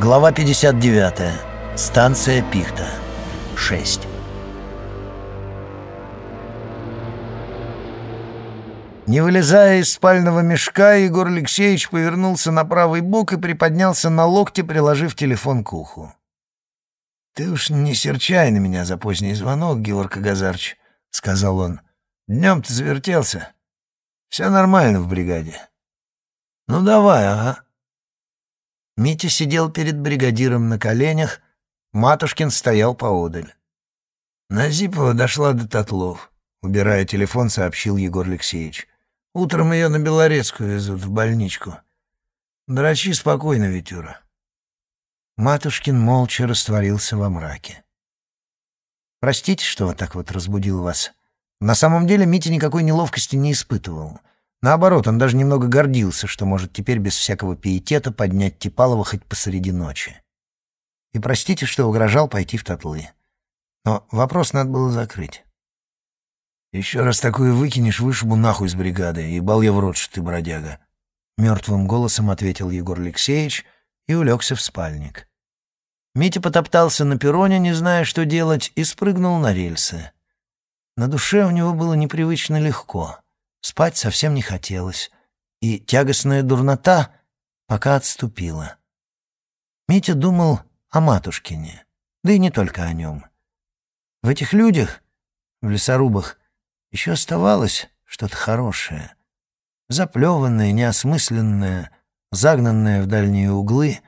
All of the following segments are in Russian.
Глава 59. Станция Пихта. 6. Не вылезая из спального мешка, Егор Алексеевич повернулся на правый бок и приподнялся на локте, приложив телефон к уху. «Ты уж не серчай на меня за поздний звонок, Георг Агазарч», — сказал он. «Днем ты завертелся. Все нормально в бригаде». «Ну давай, ага». Митя сидел перед бригадиром на коленях, Матушкин стоял поодаль. Назипова дошла до Татлов. Убирая телефон, сообщил Егор Алексеевич. Утром ее на Белорецкую везут, в больничку. Драчи спокойно, Витюра. Матушкин молча растворился во мраке. «Простите, что вот так вот разбудил вас. На самом деле Митя никакой неловкости не испытывал. Наоборот, он даже немного гордился, что может теперь без всякого пиетета поднять Типалова хоть посреди ночи. И простите, что угрожал пойти в татлы. Но вопрос надо было закрыть. «Еще раз такое выкинешь, вышибу нахуй с бригады, ебал я в рот, что ты бродяга», — мертвым голосом ответил Егор Алексеевич и улегся в спальник. Митя потоптался на перроне, не зная, что делать, и спрыгнул на рельсы. На душе у него было непривычно легко — Спать совсем не хотелось, и тягостная дурнота пока отступила. Митя думал о матушкине, да и не только о нем. В этих людях, в лесорубах, еще оставалось что-то хорошее. Заплеванное, неосмысленное, загнанное в дальние углы.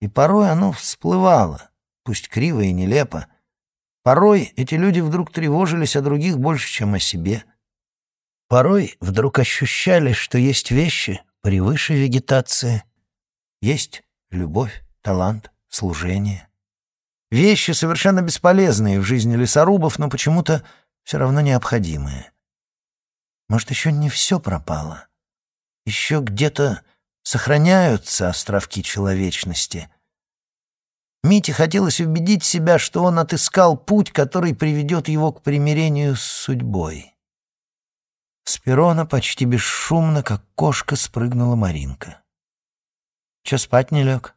И порой оно всплывало, пусть криво и нелепо. Порой эти люди вдруг тревожились о других больше, чем о себе — Порой вдруг ощущали, что есть вещи превыше вегетации. Есть любовь, талант, служение. Вещи, совершенно бесполезные в жизни лесорубов, но почему-то все равно необходимые. Может, еще не все пропало? Еще где-то сохраняются островки человечности. Мите хотелось убедить себя, что он отыскал путь, который приведет его к примирению с судьбой. С перона почти бесшумно, как кошка, спрыгнула Маринка. «Чё спать не лег?»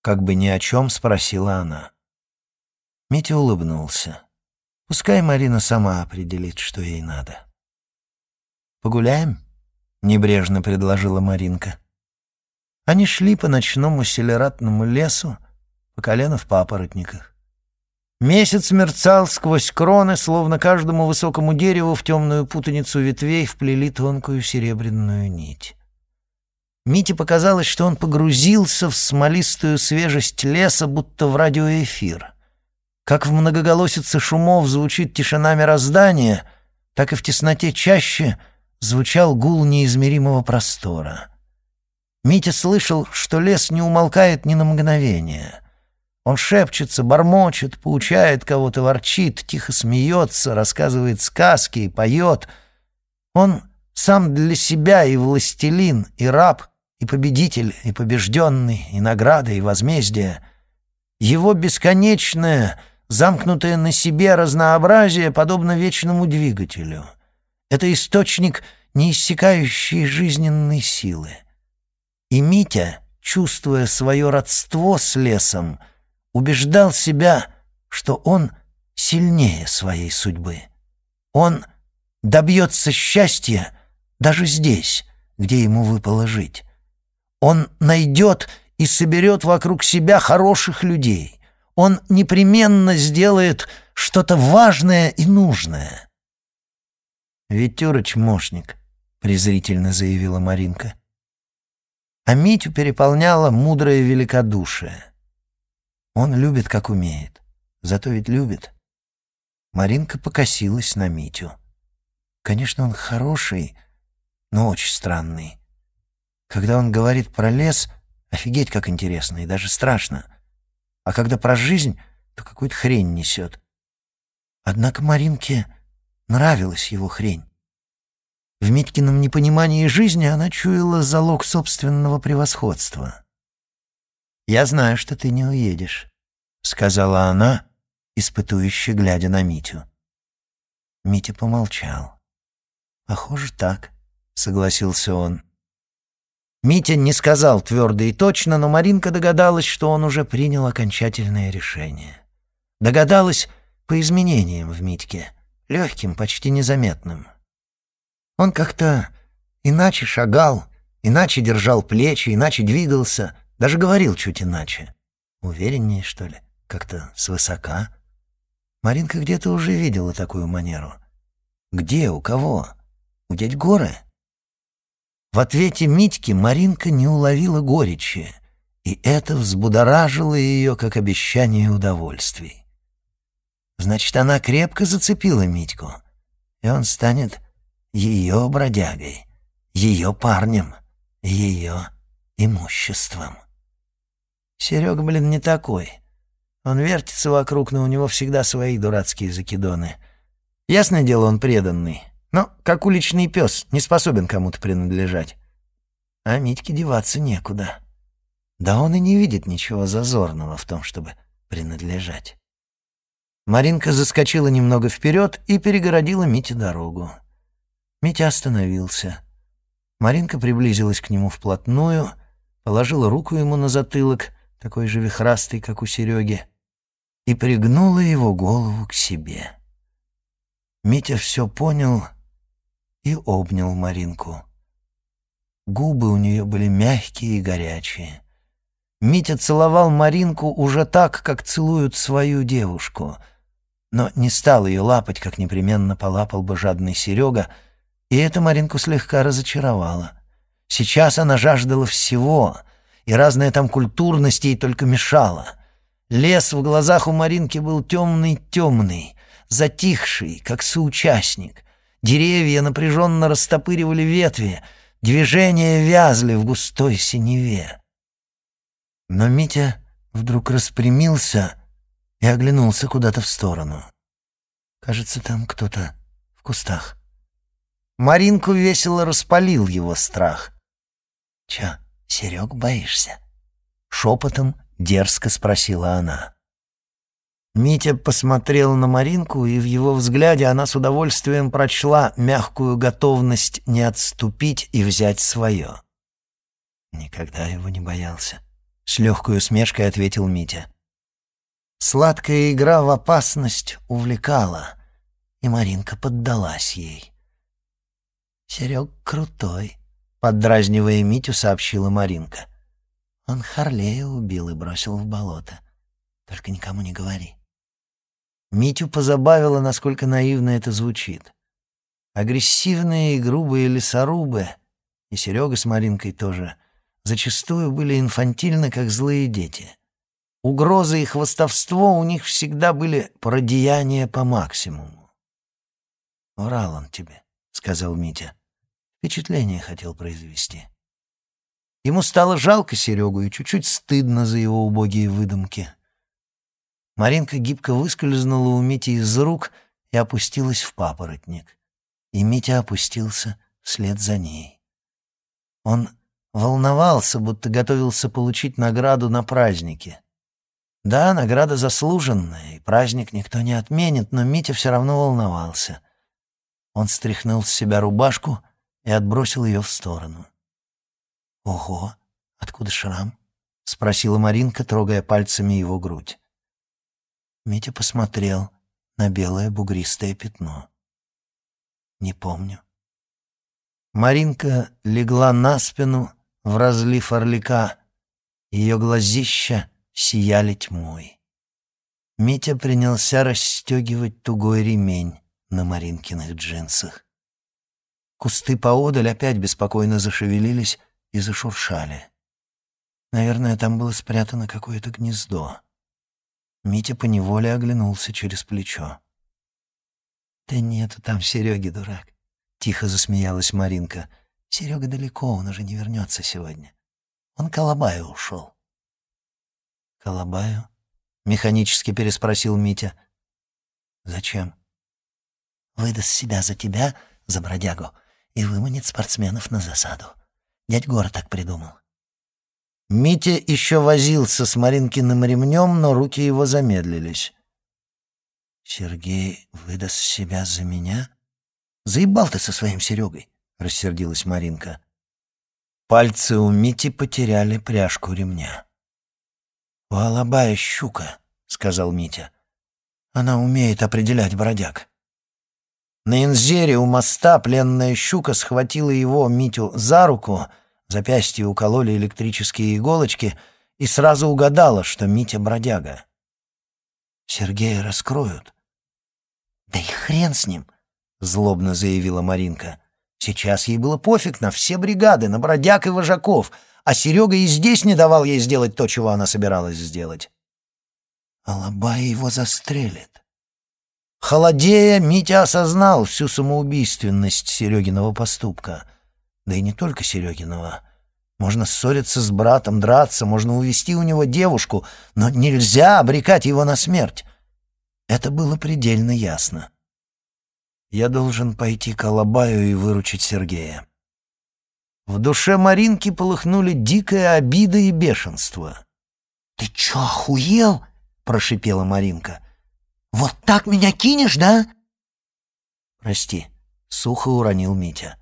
Как бы ни о чем спросила она. Митя улыбнулся. Пускай Марина сама определит, что ей надо. «Погуляем?» — небрежно предложила Маринка. Они шли по ночному селератному лесу, по колено в папоротниках. Месяц мерцал сквозь кроны, словно каждому высокому дереву в темную путаницу ветвей вплели тонкую серебряную нить. Мите показалось, что он погрузился в смолистую свежесть леса, будто в радиоэфир. Как в многоголосице шумов звучит тишина мироздания, так и в тесноте чаще звучал гул неизмеримого простора. Митя слышал, что лес не умолкает ни на мгновение — он шепчется, бормочет, поучает кого-то, ворчит, тихо смеется, рассказывает сказки и поет. Он сам для себя и властелин, и раб, и победитель, и побежденный, и награда, и возмездие. Его бесконечное, замкнутое на себе разнообразие подобно вечному двигателю. Это источник неиссякающей жизненной силы. И Митя, чувствуя свое родство с лесом, — убеждал себя, что он сильнее своей судьбы. Он добьется счастья даже здесь, где ему выпало жить. Он найдет и соберет вокруг себя хороших людей. Он непременно сделает что-то важное и нужное. «Ветюрыч мошник», — презрительно заявила Маринка. А Митю переполняла мудрое великодушие. Он любит, как умеет. Зато ведь любит. Маринка покосилась на Митю. Конечно, он хороший, но очень странный. Когда он говорит про лес, офигеть, как интересно и даже страшно. А когда про жизнь, то какую-то хрень несет. Однако Маринке нравилась его хрень. В Митькином непонимании жизни она чуяла залог собственного превосходства. «Я знаю, что ты не уедешь», — сказала она, испытующе глядя на Митю. Митя помолчал. «Похоже, так», — согласился он. Митя не сказал твердо и точно, но Маринка догадалась, что он уже принял окончательное решение. Догадалась по изменениям в Митьке, легким, почти незаметным. Он как-то иначе шагал, иначе держал плечи, иначе двигался, даже говорил чуть иначе. Увереннее, что ли, как-то свысока. Маринка где-то уже видела такую манеру. Где, у кого? У дядь Горы? В ответе Митьки Маринка не уловила горечи, и это взбудоражило ее, как обещание удовольствий. Значит, она крепко зацепила Митьку, и он станет ее бродягой, ее парнем, ее имуществом. Серега, блин, не такой. Он вертится вокруг, но у него всегда свои дурацкие закидоны. Ясное дело, он преданный. Но, как уличный пес, не способен кому-то принадлежать. А Митьке деваться некуда. Да он и не видит ничего зазорного в том, чтобы принадлежать. Маринка заскочила немного вперед и перегородила Мите дорогу. Митя остановился. Маринка приблизилась к нему вплотную, положила руку ему на затылок, такой же вихрастый, как у Сереги, и пригнула его голову к себе. Митя все понял и обнял Маринку. Губы у нее были мягкие и горячие. Митя целовал Маринку уже так, как целуют свою девушку, но не стал ее лапать, как непременно полапал бы жадный Серега, и это Маринку слегка разочаровало. Сейчас она жаждала всего, и разная там культурность ей только мешала. Лес в глазах у Маринки был темный-темный, затихший, как соучастник — Деревья напряженно растопыривали ветви, движения вязли в густой синеве. Но Митя вдруг распрямился и оглянулся куда-то в сторону. Кажется, там кто-то в кустах. Маринку весело распалил его страх. «Чё, Серег, боишься?» Шепотом дерзко спросила она. Митя посмотрел на Маринку, и в его взгляде она с удовольствием прочла мягкую готовность не отступить и взять свое. Никогда его не боялся. С легкой усмешкой ответил Митя. Сладкая игра в опасность увлекала, и Маринка поддалась ей. «Серег крутой», — поддразнивая Митю, сообщила Маринка. «Он Харлея убил и бросил в болото. Только никому не говори». Митю позабавило, насколько наивно это звучит. Агрессивные и грубые лесорубы, и Серега с Маринкой тоже, зачастую были инфантильны, как злые дети. Угрозы и хвостовство у них всегда были продеяния по максимуму. «Врал он тебе», — сказал Митя. Впечатление хотел произвести. Ему стало жалко Серегу и чуть-чуть стыдно за его убогие выдумки. Маринка гибко выскользнула у Мити из рук и опустилась в папоротник. И Митя опустился вслед за ней. Он волновался, будто готовился получить награду на празднике. Да, награда заслуженная, и праздник никто не отменит, но Митя все равно волновался. Он стряхнул с себя рубашку и отбросил ее в сторону. «Ого, откуда шрам?» — спросила Маринка, трогая пальцами его грудь. Митя посмотрел на белое бугристое пятно. «Не помню». Маринка легла на спину в разлив орлика. Ее глазища сияли тьмой. Митя принялся расстегивать тугой ремень на Маринкиных джинсах. Кусты поодаль опять беспокойно зашевелились и зашуршали. Наверное, там было спрятано какое-то гнездо. Митя поневоле оглянулся через плечо. «Да нету там Сереги, дурак», — тихо засмеялась Маринка. «Серега далеко, он уже не вернется сегодня. Он к ушел». «Колобаю?» — механически переспросил Митя. «Зачем?» «Выдаст себя за тебя, за бродягу, и выманит спортсменов на засаду. Дядь Гора так придумал. Митя еще возился с Маринкиным ремнем, но руки его замедлились. «Сергей выдаст себя за меня?» «Заебал ты со своим Серегой», — рассердилась Маринка. Пальцы у Мити потеряли пряжку ремня. «У Алабая щука», — сказал Митя. «Она умеет определять бродяг». На инзере у моста пленная щука схватила его, Митю, за руку, запястье укололи электрические иголочки и сразу угадала, что Митя бродяга. «Сергея раскроют». «Да и хрен с ним», — злобно заявила Маринка. Сейчас ей было пофиг на все бригады, на бродяг и вожаков, а Серега и здесь не давал ей сделать то, чего она собиралась сделать. Алабай его застрелит. Холодея, Митя осознал всю самоубийственность Серегиного поступка. Да и не только Серегиного. Можно ссориться с братом, драться, можно увести у него девушку, но нельзя обрекать его на смерть. Это было предельно ясно. Я должен пойти к Алабаю и выручить Сергея. В душе Маринки полыхнули дикая обида и бешенство. «Ты чё, охуел?» — прошипела Маринка. «Вот так меня кинешь, да?» «Прости», — сухо уронил Митя.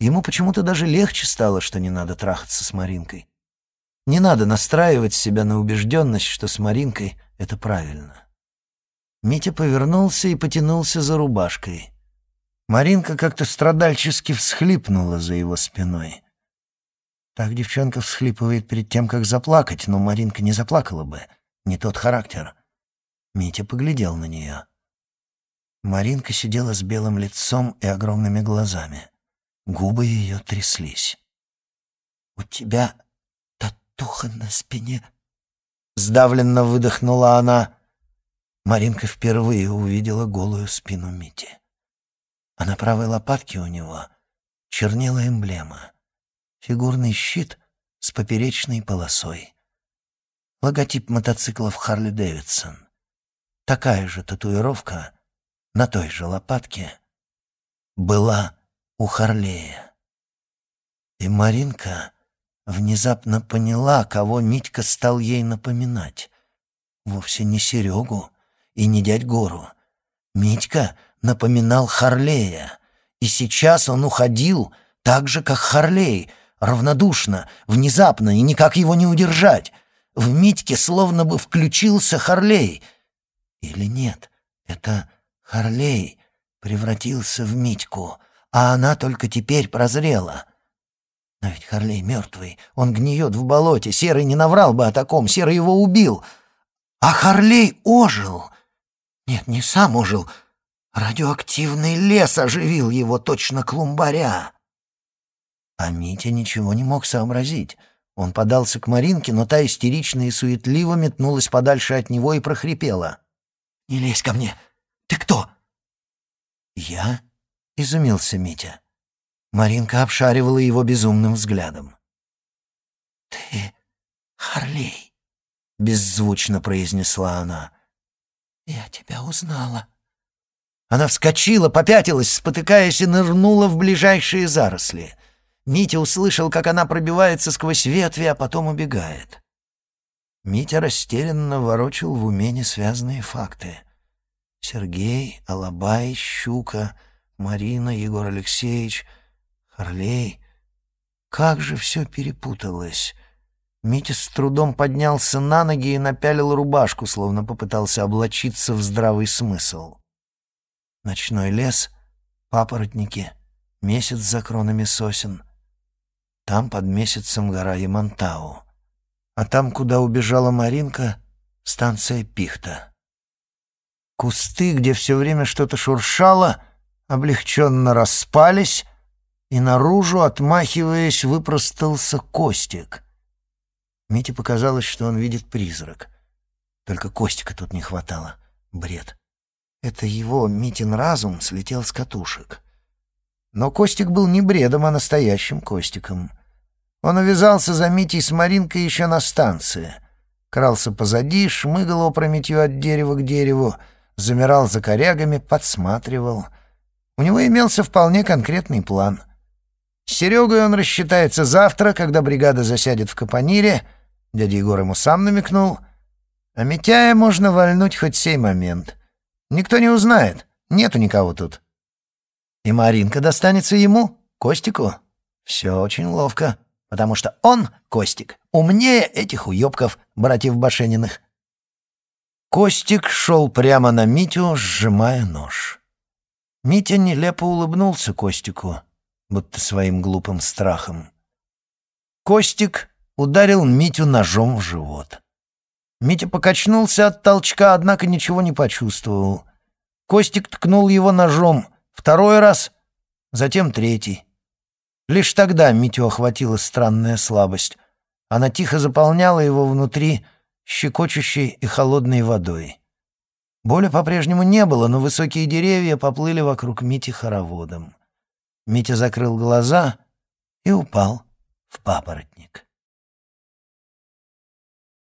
Ему почему-то даже легче стало, что не надо трахаться с Маринкой. Не надо настраивать себя на убежденность, что с Маринкой это правильно. Митя повернулся и потянулся за рубашкой. Маринка как-то страдальчески всхлипнула за его спиной. Так девчонка всхлипывает перед тем, как заплакать, но Маринка не заплакала бы. Не тот характер. Митя поглядел на нее. Маринка сидела с белым лицом и огромными глазами. Губы ее тряслись. «У тебя татуха на спине?» Сдавленно выдохнула она. Маринка впервые увидела голую спину Мити. А на правой лопатке у него чернела эмблема. Фигурный щит с поперечной полосой. Логотип мотоциклов Харли Дэвидсон. Такая же татуировка на той же лопатке была у Харлея. И Маринка внезапно поняла, кого Митька стал ей напоминать. Вовсе не Серегу, и не дядь Гору. Митька напоминал Харлея, и сейчас он уходил так же, как Харлей, равнодушно, внезапно, и никак его не удержать. В Митьке словно бы включился Харлей. Или нет, это Харлей превратился в Митьку, а она только теперь прозрела. Но ведь Харлей мертвый, он гниет в болоте, Серый не наврал бы о таком, Серый его убил. А Харлей ожил — нет, не сам ожил. Радиоактивный лес оживил его точно клумбаря. А Митя ничего не мог сообразить. Он подался к Маринке, но та истерично и суетливо метнулась подальше от него и прохрипела. «Не лезь ко мне! Ты кто?» «Я?» — изумился Митя. Маринка обшаривала его безумным взглядом. «Ты Харлей», — беззвучно произнесла она. «Я тебя узнала». Она вскочила, попятилась, спотыкаясь, и нырнула в ближайшие заросли. Митя услышал, как она пробивается сквозь ветви, а потом убегает. Митя растерянно ворочил в уме несвязанные факты. Сергей, Алабай, Щука, Марина, Егор Алексеевич, Харлей. Как же все перепуталось! Митя с трудом поднялся на ноги и напялил рубашку, словно попытался облачиться в здравый смысл. Ночной лес, папоротники, месяц за кронами сосен. Там под месяцем гора Ямантау. А там, куда убежала Маринка, станция Пихта. Кусты, где все время что-то шуршало, облегченно распались, и наружу, отмахиваясь, выпростался Костик — Мите показалось, что он видит призрак. Только Костика тут не хватало. Бред. Это его, Митин разум, слетел с катушек. Но Костик был не бредом, а настоящим Костиком. Он увязался за Митей с Маринкой еще на станции. Крался позади, шмыгал опрометью от дерева к дереву, замирал за корягами, подсматривал. У него имелся вполне конкретный план. С Серегой он рассчитается завтра, когда бригада засядет в Капонире — Дядя Егор ему сам намекнул. А Митяя можно вальнуть хоть сей момент. Никто не узнает, нету никого тут. И Маринка достанется ему, Костику. Все очень ловко. Потому что он, Костик, умнее этих уёбков, братьев Башениных. Костик шел прямо на Митю, сжимая нож. Митя нелепо улыбнулся Костику, будто своим глупым страхом. Костик ударил Митю ножом в живот. Митя покачнулся от толчка, однако ничего не почувствовал. Костик ткнул его ножом второй раз, затем третий. Лишь тогда Митю охватила странная слабость. Она тихо заполняла его внутри щекочущей и холодной водой. Боли по-прежнему не было, но высокие деревья поплыли вокруг Мити хороводом. Митя закрыл глаза и упал в папоротник.